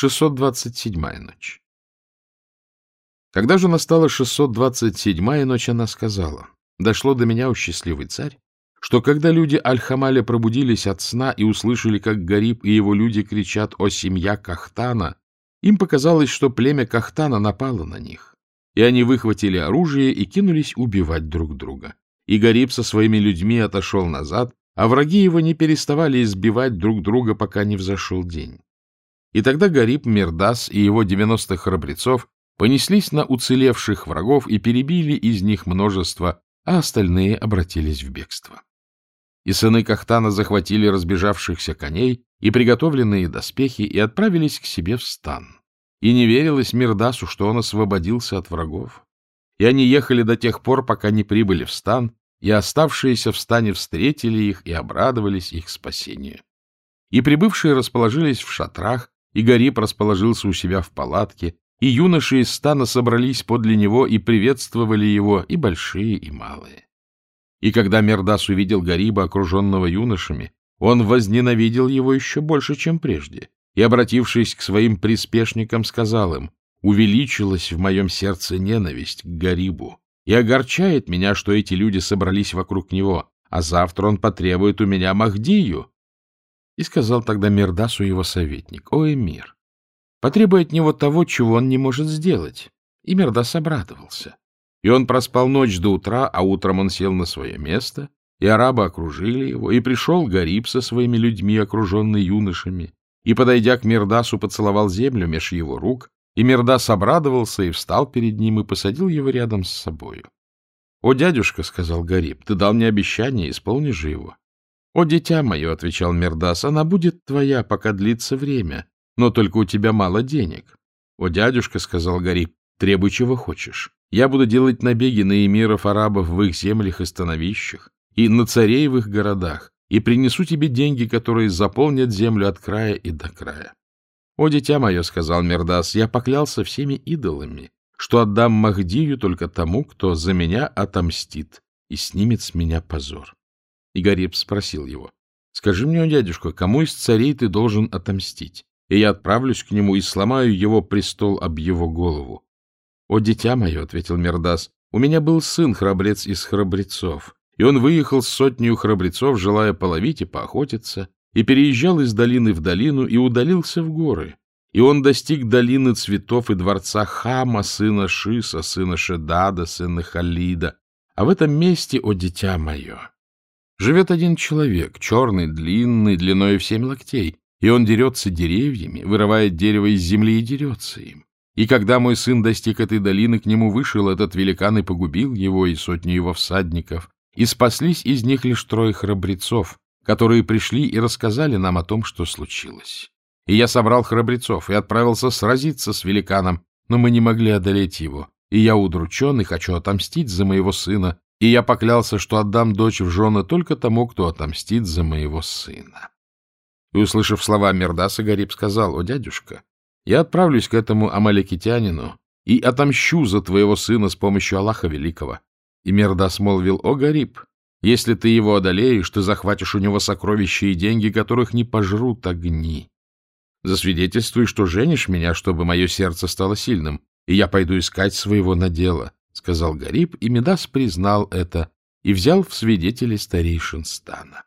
627-я ночь. Когда же настала 627-я ночь, она сказала, «Дошло до меня, о счастливый царь, что когда люди Аль-Хамаля пробудились от сна и услышали, как Гариб и его люди кричат о семья Кахтана, им показалось, что племя Кахтана напало на них, и они выхватили оружие и кинулись убивать друг друга. И Гариб со своими людьми отошел назад, а враги его не переставали избивать друг друга, пока не взошел день. И тогда Гариб, Мирдас и его девяносто храбрецов понеслись на уцелевших врагов и перебили из них множество, а остальные обратились в бегство. И сыны Кахтана захватили разбежавшихся коней и приготовленные доспехи и отправились к себе в стан. И не верилось Мирдасу, что он освободился от врагов. И они ехали до тех пор, пока не прибыли в стан, и оставшиеся в стане встретили их и обрадовались их спасению. И прибывшие расположились в шатрах, и Гариб расположился у себя в палатке, и юноши из стана собрались подле него и приветствовали его, и большие, и малые. И когда Мердас увидел Гариба, окруженного юношами, он возненавидел его еще больше, чем прежде, и, обратившись к своим приспешникам, сказал им, «Увеличилась в моем сердце ненависть к Гарибу, и огорчает меня, что эти люди собрались вокруг него, а завтра он потребует у меня Махдию, и сказал тогда Мердасу его советник, «О, эмир, потребуй от него того, чего он не может сделать». И Мердас обрадовался. И он проспал ночь до утра, а утром он сел на свое место, и арабы окружили его, и пришел Гариб со своими людьми, окруженный юношами, и, подойдя к Мердасу, поцеловал землю меж его рук, и Мердас обрадовался и встал перед ним и посадил его рядом с собою. — О, дядюшка, — сказал Гариб, — ты дал мне обещание, исполни же его. — О, дитя мое, — отвечал Мердас, — она будет твоя, пока длится время, но только у тебя мало денег. — О, дядюшка, — сказал Гариб, — требуй чего хочешь. Я буду делать набеги на эмиров арабов в их землях и становищах, и на царей в их городах, и принесу тебе деньги, которые заполнят землю от края и до края. — О, дитя мое, — сказал Мердас, — я поклялся всеми идолами, что отдам Махдию только тому, кто за меня отомстит и снимет с меня позор. И Гариб спросил его, — Скажи мне, дядюшка, кому из царей ты должен отомстить? И я отправлюсь к нему и сломаю его престол об его голову. — О, дитя мое, — ответил Мердас, — у меня был сын, храбрец из храбрецов, и он выехал с сотней храбрецов, желая половить и поохотиться, и переезжал из долины в долину и удалился в горы. И он достиг долины цветов и дворца Хама, сына Шиса, сына Шедада, сына Халида. А в этом месте, о дитя мое, Живет один человек, черный, длинный, длиной в семь локтей, и он дерется деревьями, вырывает дерево из земли и дерется им. И когда мой сын достиг этой долины, к нему вышел этот великан и погубил его и сотню его всадников, и спаслись из них лишь трое храбрецов, которые пришли и рассказали нам о том, что случилось. И я собрал храбрецов и отправился сразиться с великаном, но мы не могли одолеть его, и я удручен и хочу отомстить за моего сына, и я поклялся, что отдам дочь в жены только тому, кто отомстит за моего сына. И, услышав слова Мердаса, Гариб сказал, «О, дядюшка, я отправлюсь к этому амаликитянину и отомщу за твоего сына с помощью Аллаха Великого». И Мердас молвил, «О, Гариб, если ты его одолеешь, ты захватишь у него сокровища и деньги, которых не пожрут огни. Засвидетельствуй, что женишь меня, чтобы мое сердце стало сильным, и я пойду искать своего надела сказал Гариб, и Медас признал это и взял в свидетели старейшин стана.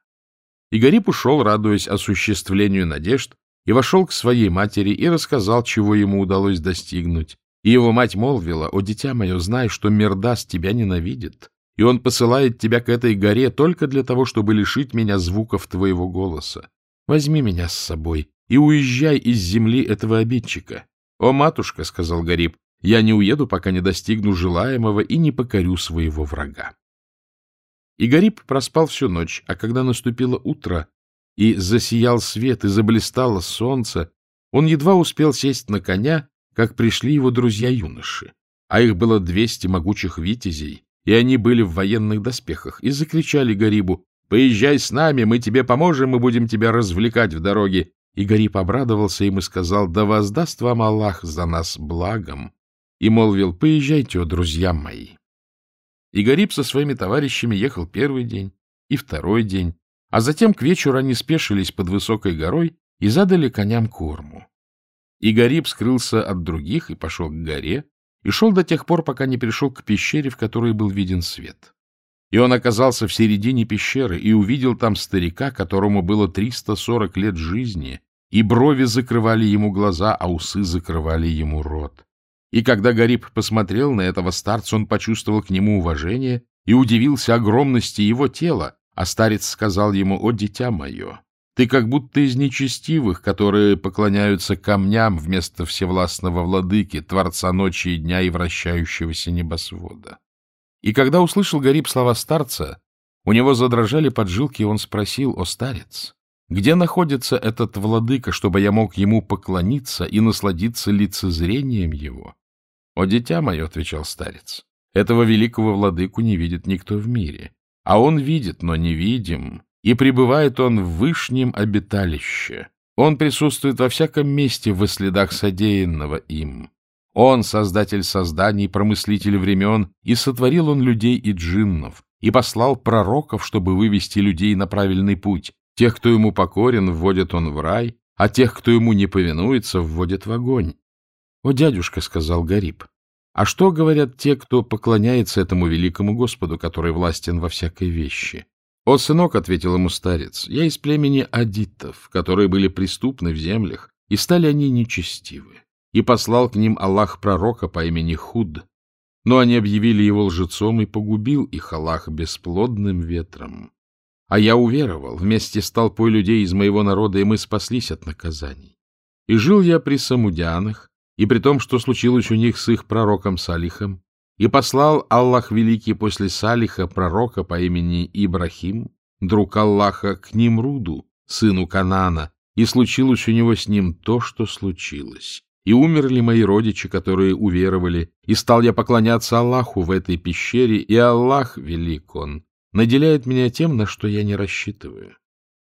И Гариб ушел, радуясь осуществлению надежд, и вошел к своей матери и рассказал, чего ему удалось достигнуть. И его мать молвила, «О, дитя мое, знай, что Мердас тебя ненавидит, и он посылает тебя к этой горе только для того, чтобы лишить меня звуков твоего голоса. Возьми меня с собой и уезжай из земли этого обидчика». «О, матушка», — сказал Гариб, я не уеду, пока не достигну желаемого и не покорю своего врага. И Гариб проспал всю ночь, а когда наступило утро, и засиял свет, и заблистало солнце, он едва успел сесть на коня, как пришли его друзья-юноши. А их было двести могучих витязей, и они были в военных доспехах, и закричали Гарибу, «Поезжай с нами, мы тебе поможем, мы будем тебя развлекать в дороге». И Гариб обрадовался им и сказал, «Да воздаст вам Аллах за нас благом, и молвил, «Поезжайте, о, друзья мои». И Гариб со своими товарищами ехал первый день и второй день, а затем к вечеру они спешились под высокой горой и задали коням корму. И Гариб скрылся от других и пошел к горе, и шел до тех пор, пока не пришел к пещере, в которой был виден свет. И он оказался в середине пещеры и увидел там старика, которому было 340 лет жизни, и брови закрывали ему глаза, а усы закрывали ему рот. И когда Гариб посмотрел на этого старца, он почувствовал к нему уважение и удивился огромности его тела, а старец сказал ему, «О, дитя мое, ты как будто из нечестивых, которые поклоняются камням вместо всевластного владыки, Творца ночи и дня и вращающегося небосвода». И когда услышал Гариб слова старца, у него задрожали поджилки, и он спросил, «О, старец, где находится этот владыка, чтобы я мог ему поклониться и насладиться лицезрением его?» «О, дитя мое», — отвечал старец, — «этого великого владыку не видит никто в мире, а он видит, но не видим, и пребывает он в вышнем обиталище. Он присутствует во всяком месте в следах содеянного им. Он — создатель созданий, промыслитель времен, и сотворил он людей и джиннов, и послал пророков, чтобы вывести людей на правильный путь. Тех, кто ему покорен, вводит он в рай, а тех, кто ему не повинуется, вводит в огонь. — О, дядюшка, — сказал Гариб, — а что говорят те, кто поклоняется этому великому Господу, который властен во всякой вещи? — О, сынок, — ответил ему старец, — я из племени адитов, которые были преступны в землях, и стали они нечестивы и послал к ним Аллах пророка по имени Худ. Но они объявили его лжецом, и погубил их Аллах бесплодным ветром. А я уверовал вместе с толпой людей из моего народа, и мы спаслись от наказаний. И жил я при самудянах, и при том, что случилось у них с их пророком Салихом, и послал Аллах Великий после Салиха пророка по имени Ибрахим, друг Аллаха, к Нимруду, сыну Канана, и случилось у него с ним то, что случилось. И умерли мои родичи, которые уверовали, и стал я поклоняться Аллаху в этой пещере, и Аллах, велик он, наделяет меня тем, на что я не рассчитываю.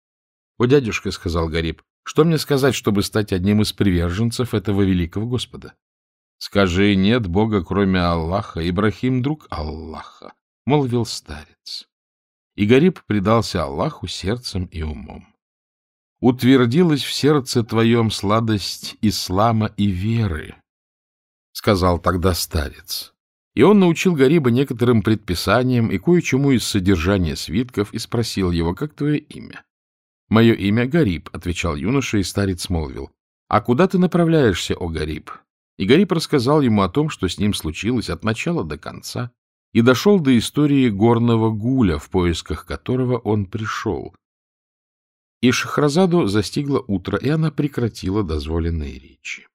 — О, дядюшка, — сказал Гариб, — что мне сказать, чтобы стать одним из приверженцев этого великого Господа? — Скажи, нет Бога, кроме Аллаха, Ибрахим — друг Аллаха, — молвил старец. И Гариб предался Аллаху сердцем и умом утвердилась в сердце твоем сладость ислама и веры, — сказал тогда старец. И он научил Гариба некоторым предписаниям и кое-чему из содержания свитков и спросил его, как твое имя? — Мое имя Гариб, — отвечал юноша, и старец молвил. — А куда ты направляешься, о Гариб? И Гариб рассказал ему о том, что с ним случилось от начала до конца, и дошел до истории горного гуля, в поисках которого он пришел, и Шахразаду застигло утро, и она прекратила дозволенные речи.